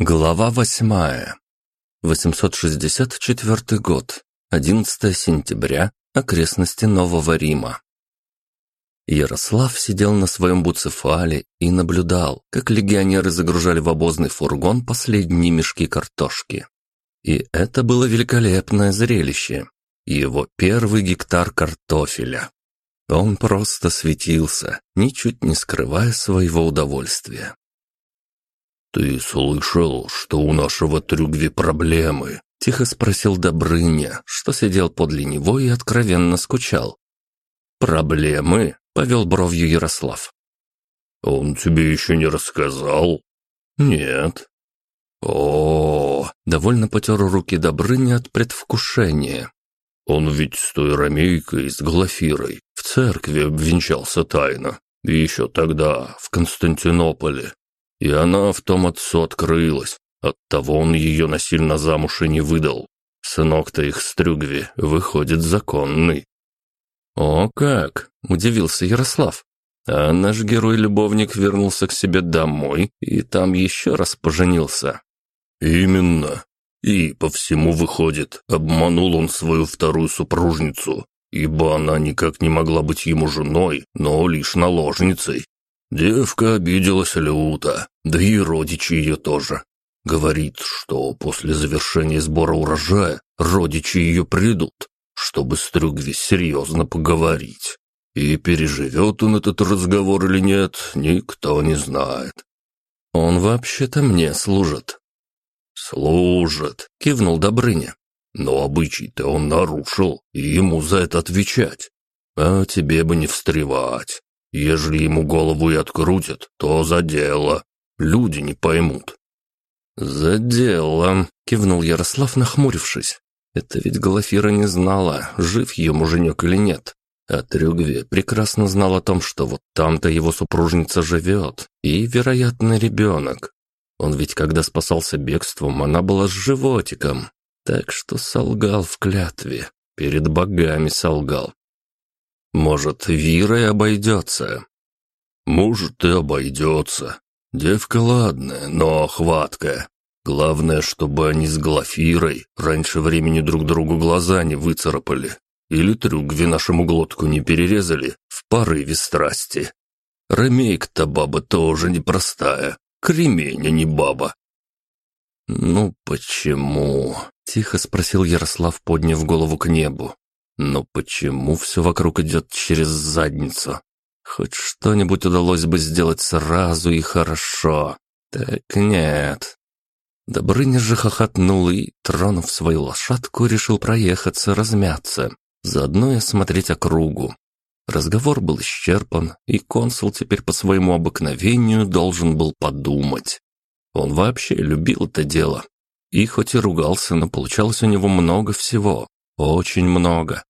Глава восьмая. 864 год. 11 сентября. Окрестности Нового Рима. Ярослав сидел на своем буцефале и наблюдал, как легионеры загружали в обозный фургон последние мешки картошки. И это было великолепное зрелище. Его первый гектар картофеля. Он просто светился, ничуть не скрывая своего удовольствия. «Ты слышал, что у нашего Трюгви проблемы?» — тихо спросил Добрыня, что сидел подле него и откровенно скучал. «Проблемы?» — повел бровью Ярослав. «Он тебе еще не рассказал?» «Нет». О, -о, -о довольно потер руки Добрыня от предвкушения. «Он ведь с той ромейкой, с Глафирой, в церкви обвенчался тайно. И еще тогда, в Константинополе. И она в том отцу открылась. Оттого он ее насильно замуж и не выдал. Сынок-то их Стрюгви выходит законный. «О как!» – удивился Ярослав. А наш герой-любовник вернулся к себе домой и там еще раз поженился. «Именно. И по всему выходит, обманул он свою вторую супружницу, ибо она никак не могла быть ему женой, но лишь наложницей. Девка обиделась люто, да и родичи ее тоже. Говорит, что после завершения сбора урожая родичи ее придут, чтобы с Трюгви серьезно поговорить. И переживет он этот разговор или нет, никто не знает. Он вообще-то мне служит. Служит, кивнул Добрыня. Но обычай-то он нарушил, и ему за это отвечать. А тебе бы не встревать. Ежели ему голову и открутят, то за дело. Люди не поймут». «За дело», — кивнул Ярослав, нахмурившись. «Это ведь Глафира не знала, жив ее муженек или нет. А Трюгве прекрасно знал о том, что вот там-то его супружница живет, и, вероятно, ребенок. Он ведь, когда спасался бегством, она была с животиком. Так что солгал в клятве, перед богами солгал. Может, Вирой обойдется?» «Может, и обойдется. Девка ладная, но хваткая. Главное, чтобы они с Глафирой раньше времени друг другу глаза не выцарапали. Или трюгви нашему глотку не перерезали в порыве страсти. Ромейк-то баба тоже непростая. Кремень, а не баба. «Ну почему?» — тихо спросил Ярослав, подняв голову к небу. Но почему все вокруг идет через задницу? Хоть что-нибудь удалось бы сделать сразу и хорошо. Так нет. Добрыня же хохотнул и, тронув свою лошадку, решил проехаться, размяться, заодно и осмотреть округу. Разговор был исчерпан, и консул теперь по своему обыкновению должен был подумать. Он вообще любил это дело. И хоть и ругался, но получалось у него много всего. Очень много.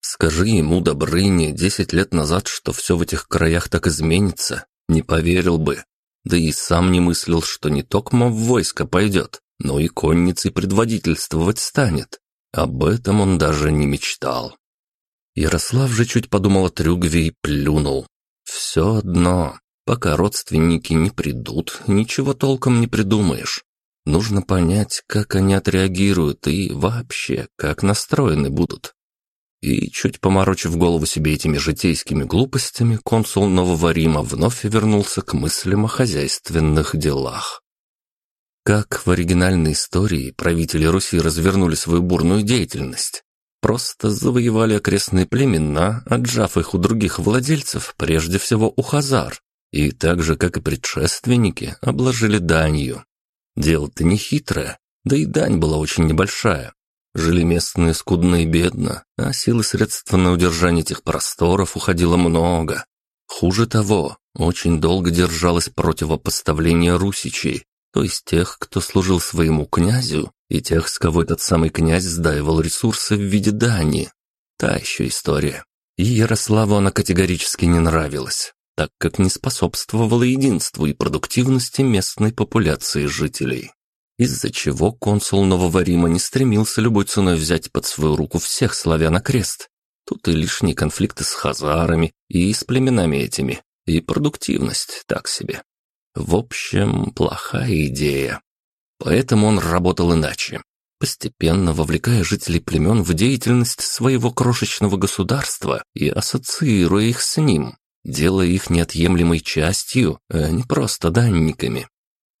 Скажи ему, Добрыне, десять лет назад, что все в этих краях так изменится, не поверил бы. Да и сам не мыслил, что не токмо в войско пойдет, но и конницей предводительствовать станет. Об этом он даже не мечтал. Ярослав же чуть подумал о Трюгве и плюнул. Все одно, пока родственники не придут, ничего толком не придумаешь. Нужно понять, как они отреагируют и вообще, как настроены будут. И, чуть поморочив голову себе этими житейскими глупостями, консул Нового Рима вновь вернулся к мыслям о хозяйственных делах. Как в оригинальной истории правители Руси развернули свою бурную деятельность? Просто завоевали окрестные племена, отжав их у других владельцев, прежде всего у хазар, и так же, как и предшественники, обложили данью. Дело-то не хитрое, да и дань была очень небольшая. Жили местные скудно и бедно, а силы средств на удержание этих просторов уходило много. Хуже того, очень долго держалось противопоставление русичей, то есть тех, кто служил своему князю, и тех, с кого этот самый князь сдаивал ресурсы в виде дани. Та еще история. И Ярославу она категорически не нравилась так как не способствовало единству и продуктивности местной популяции жителей. Из-за чего консул Нового Рима не стремился любой ценой взять под свою руку всех славян окрест. Тут и лишние конфликты с хазарами и с племенами этими, и продуктивность так себе. В общем, плохая идея. Поэтому он работал иначе, постепенно вовлекая жителей племен в деятельность своего крошечного государства и ассоциируя их с ним, делая их неотъемлемой частью, а не просто данниками.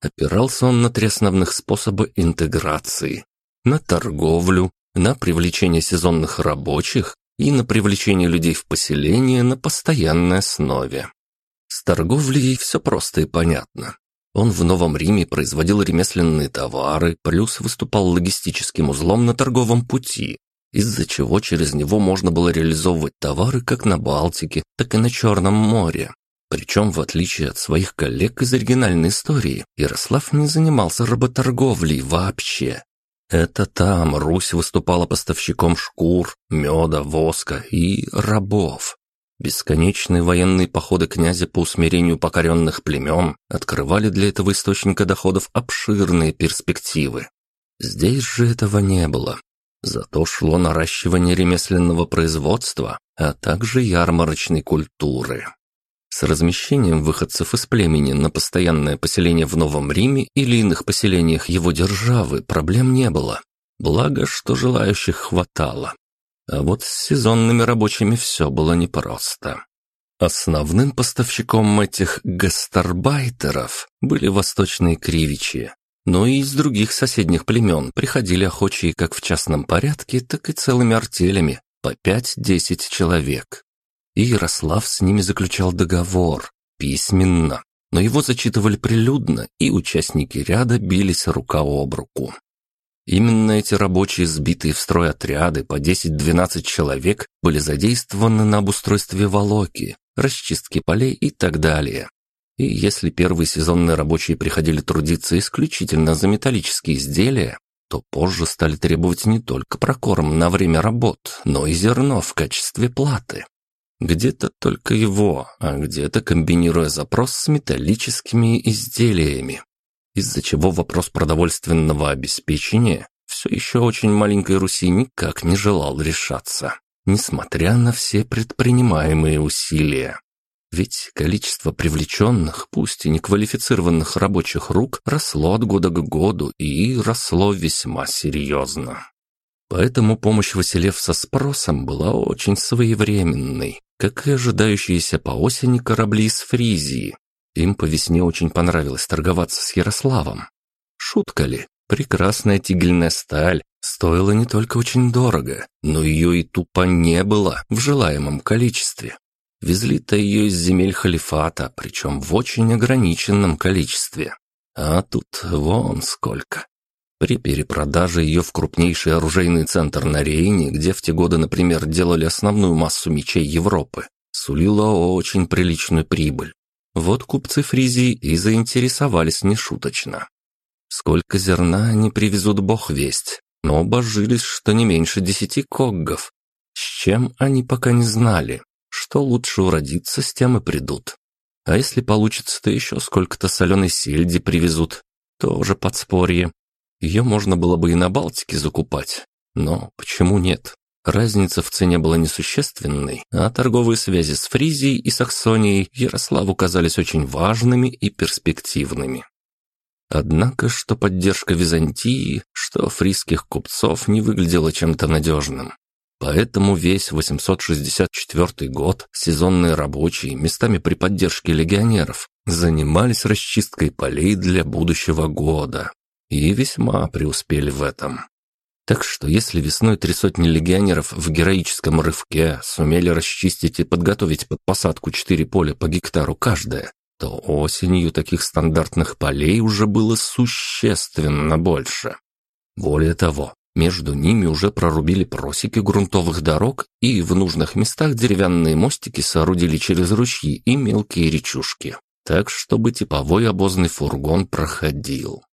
Опирался он на три основных способа интеграции. На торговлю, на привлечение сезонных рабочих и на привлечение людей в поселение на постоянной основе. С торговлей все просто и понятно. Он в Новом Риме производил ремесленные товары, плюс выступал логистическим узлом на торговом пути, из-за чего через него можно было реализовывать товары как на Балтике, так и на Черном море. Причем, в отличие от своих коллег из оригинальной истории, Ярослав не занимался работорговлей вообще. Это там Русь выступала поставщиком шкур, меда, воска и рабов. Бесконечные военные походы князя по усмирению покоренных племен открывали для этого источника доходов обширные перспективы. Здесь же этого не было. Зато шло наращивание ремесленного производства, а также ярмарочной культуры. С размещением выходцев из племени на постоянное поселение в Новом Риме или иных поселениях его державы проблем не было. Благо, что желающих хватало. А вот с сезонными рабочими все было непросто. Основным поставщиком этих гастарбайтеров были восточные кривичи, но и из других соседних племен приходили охочие как в частном порядке, так и целыми артелями, по 5-10 человек. И Ярослав с ними заключал договор, письменно, но его зачитывали прилюдно, и участники ряда бились рука об руку. Именно эти рабочие, сбитые в строй отряды по 10-12 человек, были задействованы на обустройстве волоки, расчистке полей и так далее. И если первые сезонные рабочие приходили трудиться исключительно за металлические изделия, то позже стали требовать не только прокорм на время работ, но и зерно в качестве платы. Где-то только его, а где-то комбинируя запрос с металлическими изделиями. Из-за чего вопрос продовольственного обеспечения все еще очень маленькой Руси никак не желал решаться, несмотря на все предпринимаемые усилия. Ведь количество привлеченных, пусть и неквалифицированных рабочих рук росло от года к году и росло весьма серьезно. Поэтому помощь Василев со спросом была очень своевременной, как и ожидающиеся по осени корабли из Фризии. Им по весне очень понравилось торговаться с Ярославом. Шутка ли? Прекрасная тигельная сталь стоила не только очень дорого, но ее и тупо не было в желаемом количестве. Везли-то ее из земель халифата, причем в очень ограниченном количестве. А тут вон сколько. При перепродаже ее в крупнейший оружейный центр на Рейне, где в те годы, например, делали основную массу мечей Европы, сулила очень приличную прибыль. Вот купцы Фризии и заинтересовались нешуточно. Сколько зерна они привезут бог весть, но божились, что не меньше десяти коггов. С чем они пока не знали. Что лучше уродиться, с тем и придут. А если получится, то еще сколько-то соленой сельди привезут. Тоже подспорье. Ее можно было бы и на Балтике закупать. Но почему нет? Разница в цене была несущественной, а торговые связи с Фризией и Саксонией Ярославу казались очень важными и перспективными. Однако, что поддержка Византии, что фризских купцов не выглядела чем-то надежным. Поэтому весь 864 год сезонные рабочие, местами при поддержке легионеров, занимались расчисткой полей для будущего года. И весьма преуспели в этом. Так что если весной три сотни легионеров в героическом рывке сумели расчистить и подготовить под посадку четыре поля по гектару каждое, то осенью таких стандартных полей уже было существенно больше. Более того, между ними уже прорубили просеки грунтовых дорог и в нужных местах деревянные мостики соорудили через ручьи и мелкие речушки, так чтобы типовой обозный фургон проходил.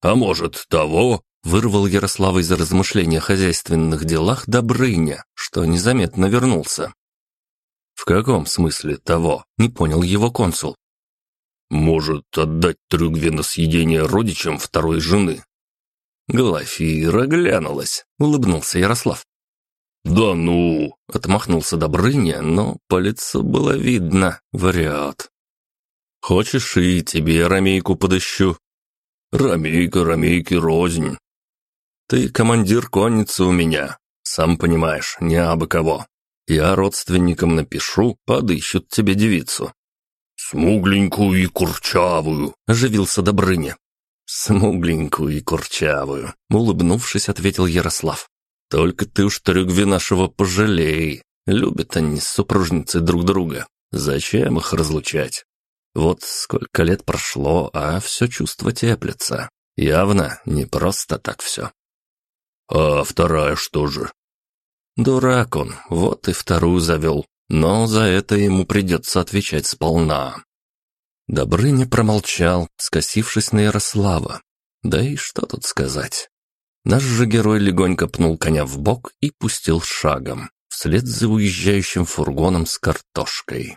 «А может, того?» — вырвал Ярослава из размышления о хозяйственных делах Добрыня, что незаметно вернулся. «В каком смысле того?» — не понял его консул. «Может, отдать Трюгве на съедение родичам второй жены, Глафира глянулась, улыбнулся Ярослав. «Да ну!» — отмахнулся Добрыня, но по лицу было видно, врет. «Хочешь, и тебе рамейку подыщу?» Ромейка, ромейки, рознь. Ты командир конницы у меня, сам понимаешь, не абы кого. Я родственникам напишу, подыщут тебе девицу». «Смугленькую и курчавую», — оживился Добрыня. «Смугленькую и курчавую», — улыбнувшись, ответил Ярослав. «Только ты уж трюгви нашего пожалей. Любят они с супружницей друг друга. Зачем их разлучать? Вот сколько лет прошло, а все чувство теплится. Явно не просто так все». «А вторая что же?» «Дурак он, вот и вторую завел. Но за это ему придется отвечать сполна. Добрыня промолчал, скосившись на Ярослава. Да и что тут сказать? Наш же герой легонько пнул коня в бок и пустил шагом, вслед за уезжающим фургоном с картошкой.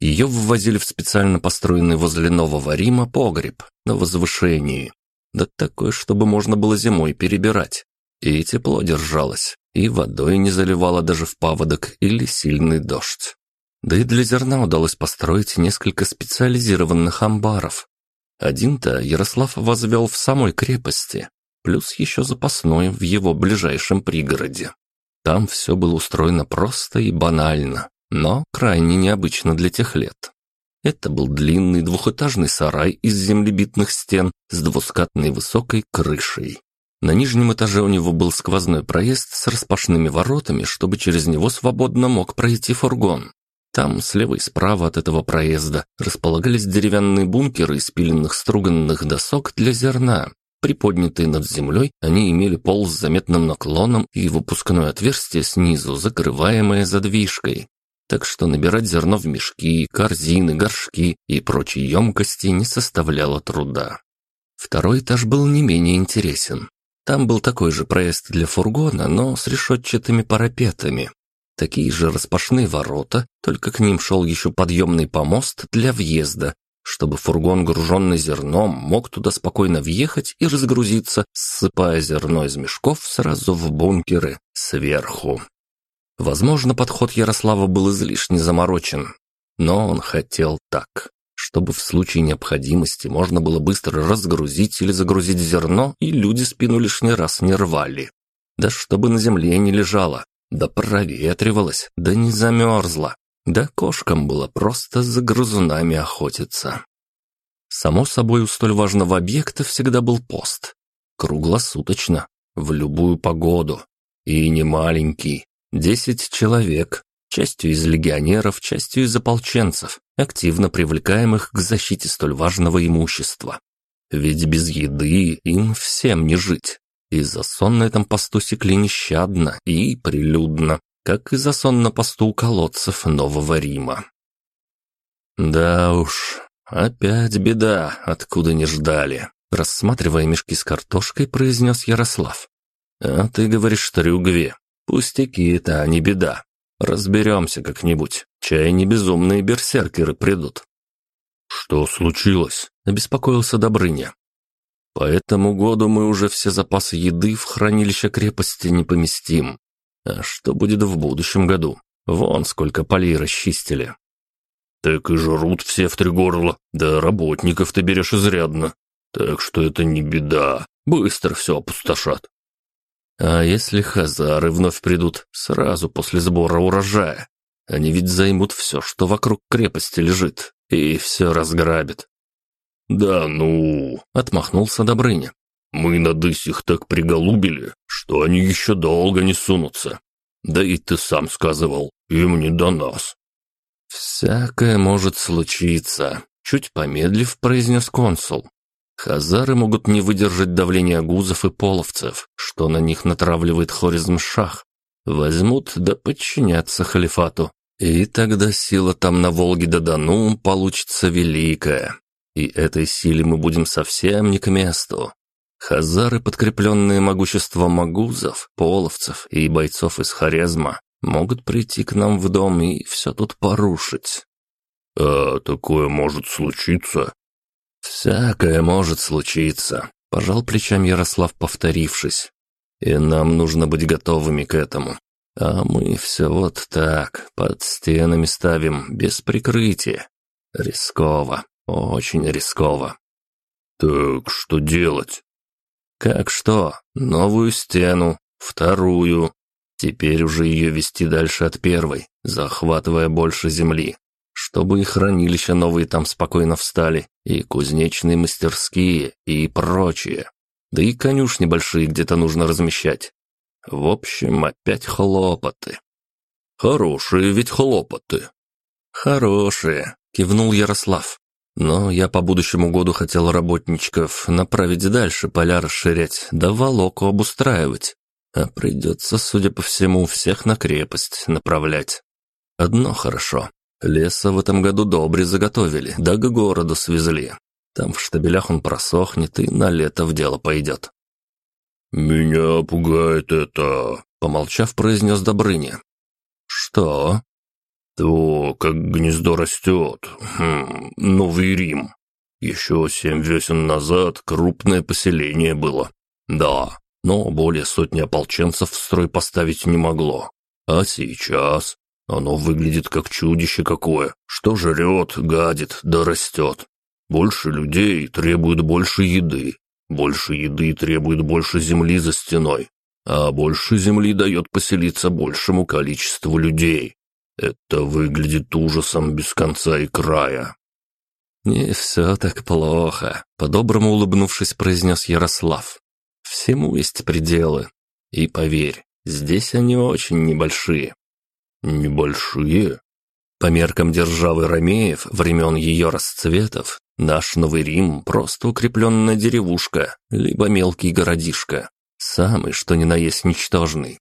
Ее ввозили в специально построенный возле Нового Рима погреб на возвышении. Да такой, чтобы можно было зимой перебирать. И тепло держалось, и водой не заливало даже в паводок или сильный дождь. Да и для зерна удалось построить несколько специализированных амбаров. Один-то Ярослав возвел в самой крепости, плюс еще запасной в его ближайшем пригороде. Там все было устроено просто и банально, но крайне необычно для тех лет. Это был длинный двухэтажный сарай из землебитных стен с двускатной высокой крышей. На нижнем этаже у него был сквозной проезд с распашными воротами, чтобы через него свободно мог пройти фургон. Там, слева и справа от этого проезда, располагались деревянные бункеры из пиленных струганных досок для зерна. Приподнятые над землей, они имели пол с заметным наклоном и выпускное отверстие снизу, закрываемое задвижкой. Так что набирать зерно в мешки, корзины, горшки и прочие емкости не составляло труда. Второй этаж был не менее интересен. Там был такой же проезд для фургона, но с решетчатыми парапетами. Такие же распашные ворота, только к ним шел еще подъемный помост для въезда, чтобы фургон, груженный зерном, мог туда спокойно въехать и разгрузиться, ссыпая зерно из мешков сразу в бункеры сверху. Возможно, подход Ярослава был излишне заморочен, но он хотел так, чтобы в случае необходимости можно было быстро разгрузить или загрузить зерно, и люди спину лишний раз не рвали. Да чтобы на земле не лежало, да проветривалась, да не замерзла, да кошкам было просто за грызунами охотиться. Само собой, у столь важного объекта всегда был пост. Круглосуточно, в любую погоду. И не маленький. Десять человек, частью из легионеров, частью из ополченцев, активно привлекаемых к защите столь важного имущества. Ведь без еды им всем не жить. И за сон на этом посту секли нещадно и прилюдно, как и за сон на посту у колодцев Нового Рима. Да уж, опять беда, откуда не ждали. Рассматривая мешки с картошкой, произнес Ярослав. А ты говоришь, трюгви. Пустяки-то, а не беда. Разберемся как-нибудь. Чай не безумные берсеркеры придут. Что случилось? Обеспокоился Добрыня. По этому году мы уже все запасы еды в хранилище крепости не поместим. А что будет в будущем году? Вон сколько полей расчистили. Так и жрут все в три горла, да работников ты берешь изрядно. Так что это не беда, быстро все опустошат. А если хазары вновь придут сразу после сбора урожая? Они ведь займут все, что вокруг крепости лежит, и все разграбят. «Да ну!» — отмахнулся Добрыня. «Мы на дысь их так приголубили, что они еще долго не сунутся. Да и ты сам сказывал, им не до нас». «Всякое может случиться», — чуть помедлив произнес консул. «Хазары могут не выдержать давления гузов и половцев, что на них натравливает Хоризм-Шах. Возьмут да подчинятся халифату, и тогда сила там на Волге да Дону получится великая. И этой силе мы будем совсем не к месту. Хазары, подкрепленные могуществом магузов, половцев и бойцов из Хорезма, могут прийти к нам в дом и все тут порушить. «А такое может случиться?» «Всякое может случиться», — пожал плечами Ярослав, повторившись. «И нам нужно быть готовыми к этому. А мы все вот так, под стенами ставим, без прикрытия. Рисково. Очень рисково. «Так что делать?» «Как что? Новую стену, вторую. Теперь уже ее вести дальше от первой, захватывая больше земли, чтобы и хранилища новые там спокойно встали, и кузнечные мастерские, и прочее. Да и конюшни большие где-то нужно размещать. В общем, опять хлопоты. Хорошие ведь хлопоты. Хорошие, кивнул Ярослав. Но я по будущему году хотел работничков направить дальше, поля расширять, да волоку обустраивать. А придется, судя по всему, всех на крепость направлять. Одно хорошо. Леса в этом году добре заготовили, да к городу свезли. Там в штабелях он просохнет и на лето в дело пойдет. «Меня пугает это», — помолчав, произнес Добрыня. «Что?» «То, как гнездо растет. Хм, Новый Рим. Еще семь весен назад крупное поселение было. Да, но более сотни ополченцев в строй поставить не могло. А сейчас оно выглядит как чудище какое, что жрет, гадит, да растет. Больше людей требует больше еды, больше еды требует больше земли за стеной, а больше земли дает поселиться большему количеству людей. Это выглядит ужасом без конца и края. «Не все так плохо», — по-доброму улыбнувшись, произнес Ярослав. «Всему есть пределы. И поверь, здесь они очень небольшие». «Небольшие?» По меркам державы Ромеев времен ее расцветов, наш Новый Рим – просто укрепленная деревушка, либо мелкий городишко, самый что ни на есть ничтожный.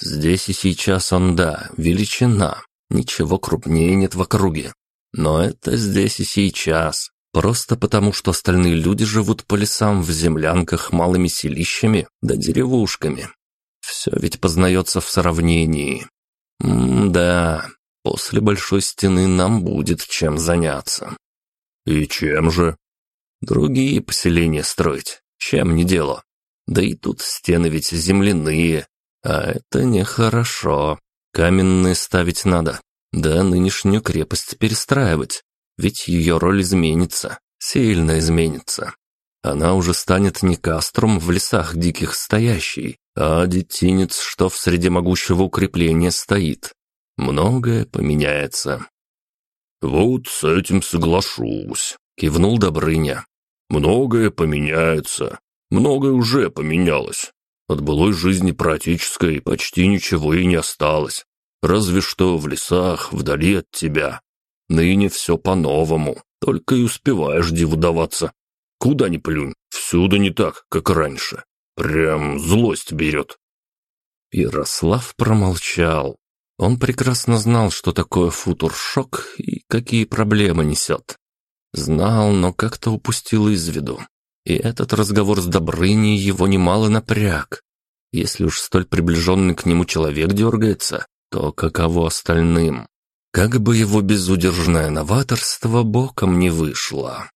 Здесь и сейчас он, да, величина, ничего крупнее нет в округе. Но это здесь и сейчас, просто потому что остальные люди живут по лесам в землянках малыми селищами да деревушками. Все ведь познается в сравнении. М-да, После большой стены нам будет чем заняться. И чем же? Другие поселения строить. Чем не дело? Да и тут стены ведь земляные, а это нехорошо. Каменные ставить надо. Да нынешнюю крепость перестраивать. Ведь ее роль изменится, сильно изменится. Она уже станет не кастром в лесах диких стоящий, а детинец, что в среде могущего укрепления стоит многое поменяется». «Вот с этим соглашусь», — кивнул Добрыня. «Многое поменяется. Многое уже поменялось. От былой жизни практической почти ничего и не осталось. Разве что в лесах, вдали от тебя. Ныне все по-новому, только и успеваешь диву даваться. Куда ни плюнь, всюду не так, как раньше. Прям злость берет». Ярослав промолчал. Он прекрасно знал, что такое футуршок и какие проблемы несет. Знал, но как-то упустил из виду. И этот разговор с Добрыней его немало напряг. Если уж столь приближенный к нему человек дергается, то каково остальным? Как бы его безудержное новаторство боком не вышло.